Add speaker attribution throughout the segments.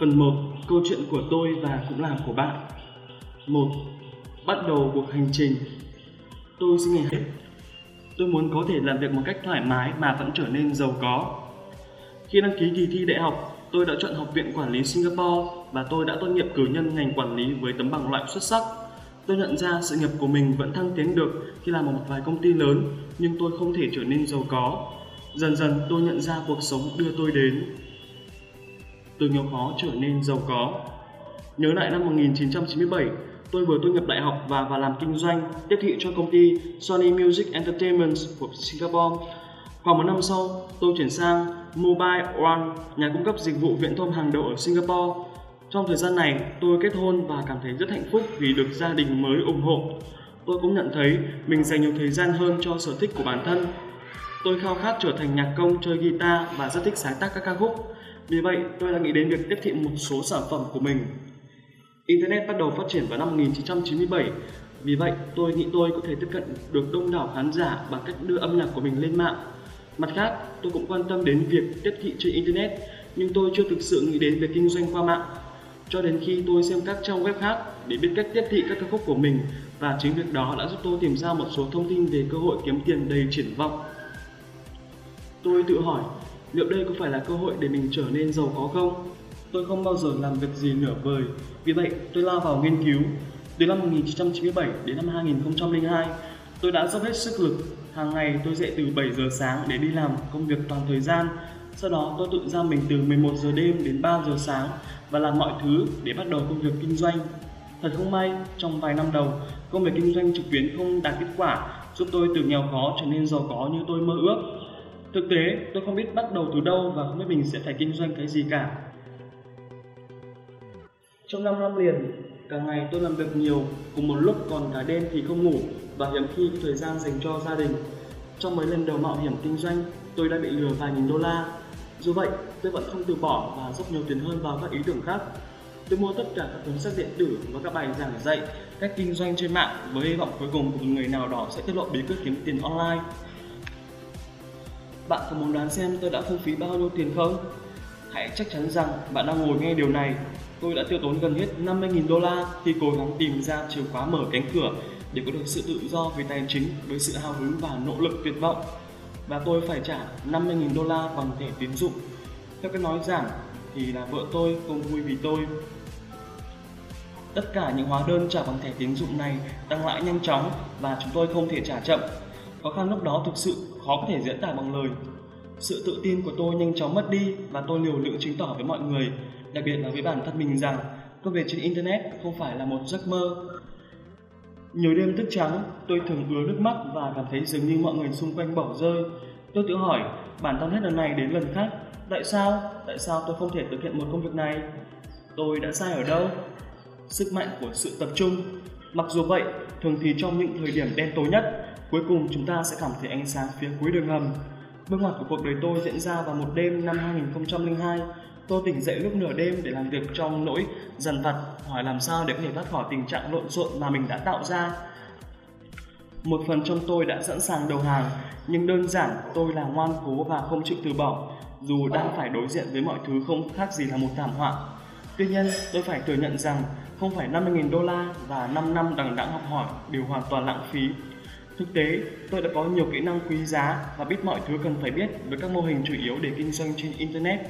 Speaker 1: Phần 1. Câu chuyện của tôi và cũng là của bạn 1. Bắt đầu cuộc hành trình Tôi xin nghỉ hết Tôi muốn có thể làm việc một cách thoải mái mà vẫn trở nên giàu có Khi đăng ký kỳ thi đại học, tôi đã chọn Học viện Quản lý Singapore và tôi đã tốt nghiệp cử nhân ngành quản lý với tấm bằng loại xuất sắc. Tôi nhận ra sự nghiệp của mình vẫn thăng tiến được khi làm ở một vài công ty lớn, nhưng tôi không thể trở nên giàu có. Dần dần tôi nhận ra cuộc sống đưa tôi đến từ nghèo khó trở nên giàu có. Nhớ lại năm 1997, tôi vừa tốt nghiệp đại học và vào làm kinh doanh, tiếp thị cho công ty Sony Music Entertainment của Singapore. Khoảng một năm sau, tôi chuyển sang Mobile One, nhà cung cấp dịch vụ viễn thông hàng đầu ở Singapore. Trong thời gian này, tôi kết hôn và cảm thấy rất hạnh phúc vì được gia đình mới ủng hộ. Tôi cũng nhận thấy mình dành nhiều thời gian hơn cho sở thích của bản thân. Tôi khao khát trở thành nhạc công chơi guitar và rất thích sáng tác các ca khúc. Vì vậy, tôi đã nghĩ đến việc tiếp thị một số sản phẩm của mình. Internet bắt đầu phát triển vào năm 1997. Vì vậy, tôi nghĩ tôi có thể tiếp cận được đông đảo khán giả bằng cách đưa âm nhạc của mình lên mạng. Mặt khác, tôi cũng quan tâm đến việc tiếp thị trên Internet, nhưng tôi chưa thực sự nghĩ đến việc kinh doanh qua mạng. Cho đến khi tôi xem các trang web khác để biết cách tiếp thị các ca khúc của mình và chính việc đó đã giúp tôi tìm ra một số thông tin về cơ hội kiếm tiền đầy triển vọng. Tôi tự hỏi liệu đây có phải là cơ hội để mình trở nên giàu có không? Tôi không bao giờ làm việc gì nửa vời, vì vậy tôi lao vào nghiên cứu. Từ năm 1997 đến năm 2002, tôi đã dốc hết sức lực. Hàng ngày tôi dậy từ 7 giờ sáng để đi làm công việc toàn thời gian. Sau đó tôi tự giam mình từ 11 giờ đêm đến 3 giờ sáng và làm mọi thứ để bắt đầu công việc kinh doanh. Thật không may, trong vài năm đầu, công việc kinh doanh trực tuyến không đạt kết quả, giúp tôi từ nghèo khó trở nên giàu có như tôi mơ ước. Thực tế, tôi không biết bắt đầu từ đâu và không biết mình sẽ phải kinh doanh cái gì cả. Trong 5 năm liền, cả ngày tôi làm việc nhiều, cùng một lúc còn cả đêm thì không ngủ và hiếm khi có thời gian dành cho gia đình. Trong mấy lần đầu mạo hiểm kinh doanh, tôi đã bị lừa vài nghìn đô la. Dù vậy, tôi vẫn không từ bỏ và dốc nhiều tiền hơn vào các ý tưởng khác. Tôi mua tất cả các cuốn sách điện tử và các bài giảng dạy cách kinh doanh trên mạng với hy vọng cuối cùng một người nào đó sẽ tiết lộ bí quyết kiếm tiền online. Bạn có muốn đoán xem tôi đã phung phí bao nhiêu tiền không? Hãy chắc chắn rằng bạn đang ngồi nghe điều này. Tôi đã tiêu tốn gần hết 50.000 đô la khi cố gắng tìm ra chìa khóa mở cánh cửa để có được sự tự do về tài chính với sự hào hứng và nỗ lực tuyệt vọng. Và tôi phải trả 50.000 đô la bằng thẻ tín dụng. Theo cái nói giảng thì là vợ tôi không vui vì tôi. Tất cả những hóa đơn trả bằng thẻ tín dụng này tăng lãi nhanh chóng và chúng tôi không thể trả chậm. Khó khăn lúc đó thực sự khó có thể diễn tả bằng lời. Sự tự tin của tôi nhanh chóng mất đi và tôi liều lĩnh chứng tỏ với mọi người, đặc biệt là với bản thân mình rằng công việc trên Internet không phải là một giấc mơ. Nhiều đêm thức trắng, tôi thường ứa nước mắt và cảm thấy dường như mọi người xung quanh bỏ rơi. Tôi tự hỏi bản thân hết lần này đến lần khác, tại sao? Tại sao tôi không thể thực hiện một công việc này? Tôi đã sai ở đâu? Sức mạnh của sự tập trung. Mặc dù vậy, thường thì trong những thời điểm đen tối nhất, cuối cùng chúng ta sẽ cảm thấy ánh sáng phía cuối đường hầm. Bước ngoặt của cuộc đời tôi diễn ra vào một đêm năm 2002. Tôi tỉnh dậy lúc nửa đêm để làm việc trong nỗi dần vặt, hỏi làm sao để có thể thoát khỏi tình trạng lộn xộn mà mình đã tạo ra. Một phần trong tôi đã sẵn sàng đầu hàng, nhưng đơn giản tôi là ngoan cố và không chịu từ bỏ, dù đang phải đối diện với mọi thứ không khác gì là một thảm họa. Tuy nhiên, tôi phải thừa nhận rằng không phải 50.000 đô la và 5 năm đằng đẵng học hỏi đều hoàn toàn lãng phí. Thực tế, tôi đã có nhiều kỹ năng quý giá và biết mọi thứ cần phải biết với các mô hình chủ yếu để kinh doanh trên Internet.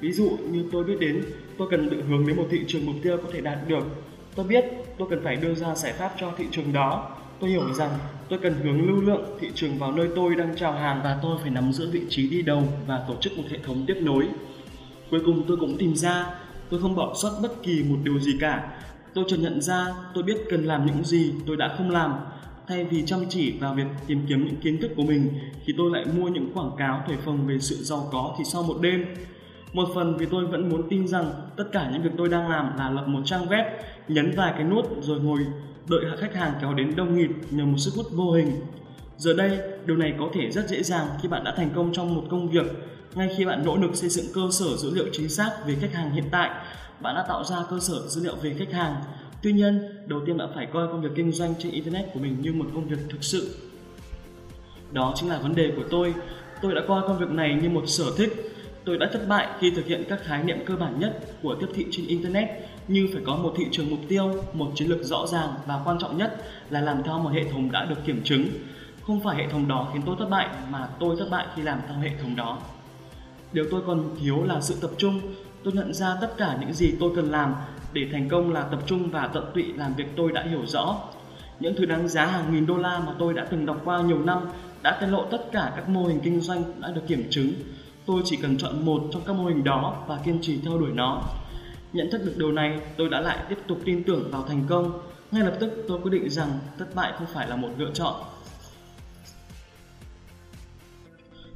Speaker 1: Ví dụ như tôi biết đến, tôi cần định hướng đến một thị trường mục tiêu có thể đạt được. Tôi biết tôi cần phải đưa ra giải pháp cho thị trường đó. Tôi hiểu rằng tôi cần hướng lưu lượng thị trường vào nơi tôi đang chào hàng và tôi phải nắm giữ vị trí đi đầu và tổ chức một hệ thống tiếp nối. Cuối cùng tôi cũng tìm ra tôi không bỏ sót bất kỳ một điều gì cả. Tôi chợt nhận ra tôi biết cần làm những gì tôi đã không làm Thay vì chăm chỉ vào việc tìm kiếm những kiến thức của mình thì tôi lại mua những quảng cáo thổi phồng về sự giàu có thì sau một đêm. Một phần vì tôi vẫn muốn tin rằng tất cả những việc tôi đang làm là lập một trang web, nhấn vài cái nút rồi ngồi đợi khách hàng kéo đến đông nghịt nhờ một sức hút vô hình. Giờ đây, điều này có thể rất dễ dàng khi bạn đã thành công trong một công việc. Ngay khi bạn nỗ lực xây dựng cơ sở dữ liệu chính xác về khách hàng hiện tại, bạn đã tạo ra cơ sở dữ liệu về khách hàng Tuy nhiên, đầu tiên bạn phải coi công việc kinh doanh trên Internet của mình như một công việc thực sự. Đó chính là vấn đề của tôi. Tôi đã coi công việc này như một sở thích. Tôi đã thất bại khi thực hiện các khái niệm cơ bản nhất của tiếp thị trên Internet như phải có một thị trường mục tiêu, một chiến lược rõ ràng và quan trọng nhất là làm theo một hệ thống đã được kiểm chứng. Không phải hệ thống đó khiến tôi thất bại mà tôi thất bại khi làm theo hệ thống đó. Điều tôi còn thiếu là sự tập trung. Tôi nhận ra tất cả những gì tôi cần làm để thành công là tập trung và tận tụy làm việc tôi đã hiểu rõ. Những thứ đáng giá hàng nghìn đô la mà tôi đã từng đọc qua nhiều năm đã tiết lộ tất cả các mô hình kinh doanh đã được kiểm chứng. Tôi chỉ cần chọn một trong các mô hình đó và kiên trì theo đuổi nó. Nhận thức được điều này, tôi đã lại tiếp tục tin tưởng vào thành công. Ngay lập tức tôi quyết định rằng thất bại không phải là một lựa chọn.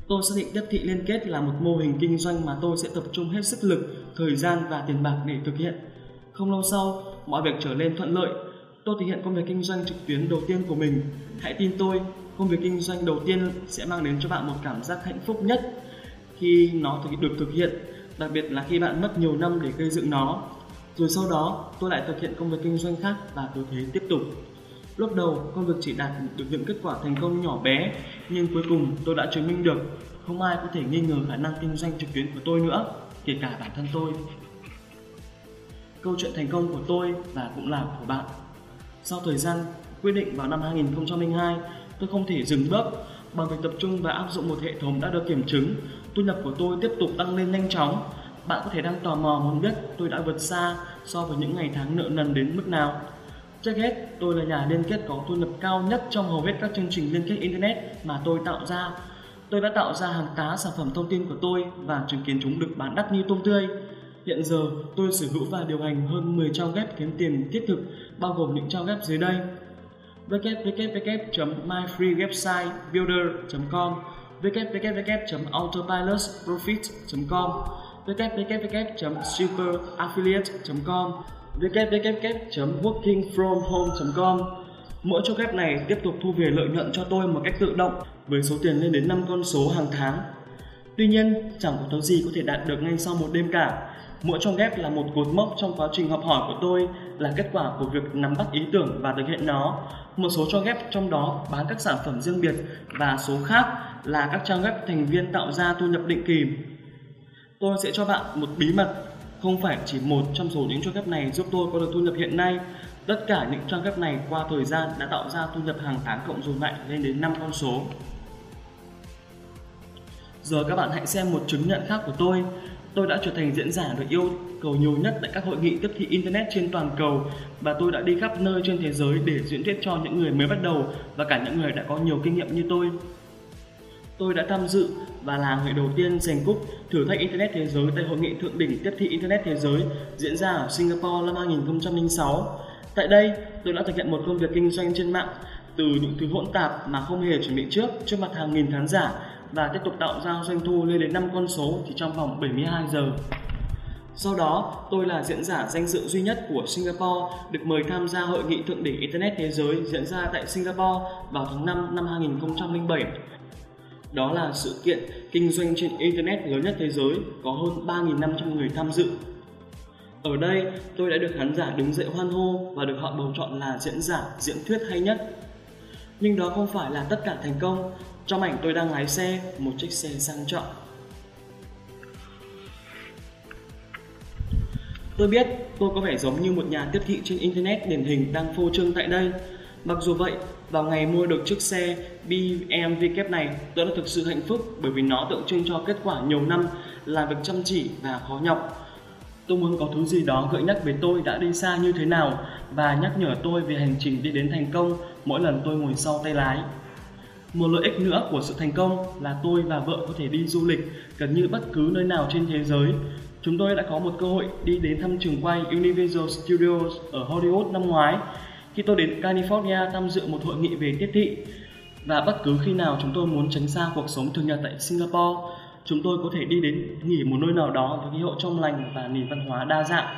Speaker 1: Tôi xác định tiếp thị liên kết là một mô hình kinh doanh mà tôi sẽ tập trung hết sức lực, thời gian và tiền bạc để thực hiện. Không lâu sau, mọi việc trở nên thuận lợi. Tôi thực hiện công việc kinh doanh trực tuyến đầu tiên của mình. Hãy tin tôi, công việc kinh doanh đầu tiên sẽ mang đến cho bạn một cảm giác hạnh phúc nhất khi nó được thực hiện, đặc biệt là khi bạn mất nhiều năm để gây dựng nó. Rồi sau đó, tôi lại thực hiện công việc kinh doanh khác và cứ thế tiếp tục. Lúc đầu, công việc chỉ đạt được những kết quả thành công nhỏ bé, nhưng cuối cùng tôi đã chứng minh được không ai có thể nghi ngờ khả năng kinh doanh trực tuyến của tôi nữa, kể cả bản thân tôi. Câu chuyện thành công của tôi và cũng là của bạn. Sau thời gian quyết định vào năm 2002, tôi không thể dừng bước bằng việc tập trung và áp dụng một hệ thống đã được kiểm chứng. Thu nhập của tôi tiếp tục tăng lên nhanh chóng. Bạn có thể đang tò mò muốn biết tôi đã vượt xa so với những ngày tháng nợ nần đến mức nào. Trước hết, tôi là nhà liên kết có thu nhập cao nhất trong hầu hết các chương trình liên kết Internet mà tôi tạo ra. Tôi đã tạo ra hàng tá sản phẩm thông tin của tôi và chứng kiến chúng được bán đắt như tôm tươi. Hiện giờ, tôi sở hữu và điều hành hơn 10 trang web kiếm tiền thiết thực, bao gồm những trang web dưới đây www.myfreewebsitebuilder.com www.autopilotprofit.com www.superaffiliate.com www.workingfromhome.com Mỗi trang web này tiếp tục thu về lợi nhuận cho tôi một cách tự động với số tiền lên đến 5 con số hàng tháng. Tuy nhiên, chẳng có thứ gì có thể đạt được ngay sau một đêm cả. Mỗi trong ghép là một cột mốc trong quá trình học hỏi của tôi, là kết quả của việc nắm bắt ý tưởng và thực hiện nó. Một số cho ghép trong đó bán các sản phẩm riêng biệt và số khác là các trang web thành viên tạo ra thu nhập định kỳ. Tôi sẽ cho bạn một bí mật, không phải chỉ một trong số những trang web này giúp tôi có được thu nhập hiện nay. Tất cả những trang web này qua thời gian đã tạo ra thu nhập hàng tháng cộng dồn lại lên đến 5 con số. Giờ các bạn hãy xem một chứng nhận khác của tôi. Tôi đã trở thành diễn giả được yêu cầu nhiều nhất tại các hội nghị tiếp thị Internet trên toàn cầu và tôi đã đi khắp nơi trên thế giới để diễn thuyết cho những người mới bắt đầu và cả những người đã có nhiều kinh nghiệm như tôi. Tôi đã tham dự và là người đầu tiên giành cúp thử thách Internet thế giới tại hội nghị thượng đỉnh tiếp thị Internet thế giới diễn ra ở Singapore năm 2006. Tại đây, tôi đã thực hiện một công việc kinh doanh trên mạng từ những thứ hỗn tạp mà không hề chuẩn bị trước trước mặt hàng nghìn khán giả và tiếp tục tạo ra doanh thu lên đến 5 con số chỉ trong vòng 72 giờ. Sau đó, tôi là diễn giả danh dự duy nhất của Singapore được mời tham gia hội nghị thượng đỉnh Internet thế giới diễn ra tại Singapore vào tháng 5 năm 2007. Đó là sự kiện kinh doanh trên Internet lớn nhất thế giới, có hơn 3.500 người tham dự. Ở đây, tôi đã được khán giả đứng dậy hoan hô và được họ bầu chọn là diễn giả diễn thuyết hay nhất. Nhưng đó không phải là tất cả thành công. Trong ảnh tôi đang lái xe, một chiếc xe sang trọng. Tôi biết tôi có vẻ giống như một nhà tiếp thị trên Internet điển hình đang phô trương tại đây. Mặc dù vậy, vào ngày mua được chiếc xe BMW kép này, tôi đã thực sự hạnh phúc bởi vì nó tượng trưng cho kết quả nhiều năm làm việc chăm chỉ và khó nhọc. Tôi muốn có thứ gì đó gợi nhắc về tôi đã đi xa như thế nào và nhắc nhở tôi về hành trình đi đến thành công mỗi lần tôi ngồi sau tay lái. Một lợi ích nữa của sự thành công là tôi và vợ có thể đi du lịch gần như bất cứ nơi nào trên thế giới. Chúng tôi đã có một cơ hội đi đến thăm trường quay Universal Studios ở Hollywood năm ngoái khi tôi đến California tham dự một hội nghị về tiếp thị. Và bất cứ khi nào chúng tôi muốn tránh xa cuộc sống thường nhật tại Singapore, chúng tôi có thể đi đến nghỉ một nơi nào đó với khí hậu trong lành và nền văn hóa đa dạng.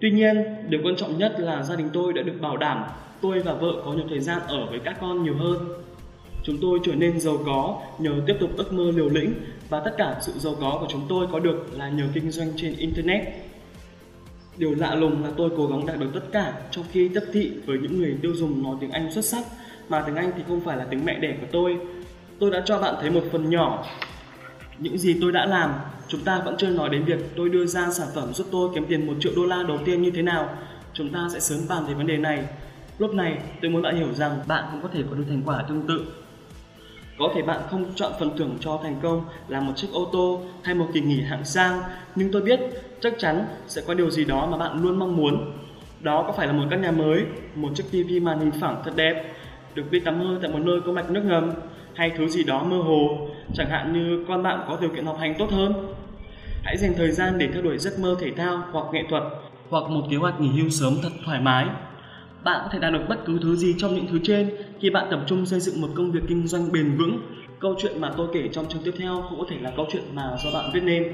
Speaker 1: Tuy nhiên, điều quan trọng nhất là gia đình tôi đã được bảo đảm tôi và vợ có nhiều thời gian ở với các con nhiều hơn. Chúng tôi trở nên giàu có nhờ tiếp tục ước mơ liều lĩnh và tất cả sự giàu có của chúng tôi có được là nhờ kinh doanh trên Internet. Điều lạ lùng là tôi cố gắng đạt được tất cả trong khi tiếp thị với những người tiêu dùng nói tiếng Anh xuất sắc mà tiếng Anh thì không phải là tiếng mẹ đẻ của tôi. Tôi đã cho bạn thấy một phần nhỏ Những gì tôi đã làm, chúng ta vẫn chưa nói đến việc tôi đưa ra sản phẩm giúp tôi kiếm tiền một triệu đô la đầu tiên như thế nào. Chúng ta sẽ sớm bàn về vấn đề này. Lúc này, tôi muốn bạn hiểu rằng bạn cũng có thể có được thành quả tương tự. Có thể bạn không chọn phần thưởng cho thành công là một chiếc ô tô hay một kỳ nghỉ hạng sang, nhưng tôi biết chắc chắn sẽ có điều gì đó mà bạn luôn mong muốn. Đó có phải là một căn nhà mới, một chiếc tivi màn hình phẳng thật đẹp, được đi tắm hơi tại một nơi có mạch nước ngầm, hay thứ gì đó mơ hồ, chẳng hạn như con bạn có điều kiện học hành tốt hơn. Hãy dành thời gian để theo đuổi giấc mơ thể thao hoặc nghệ thuật, hoặc một kế hoạch nghỉ hưu sớm thật thoải mái. Bạn có thể đạt được bất cứ thứ gì trong những thứ trên khi bạn tập trung xây dựng một công việc kinh doanh bền vững. Câu chuyện mà tôi kể trong chương tiếp theo cũng có thể là câu chuyện mà do bạn viết nên.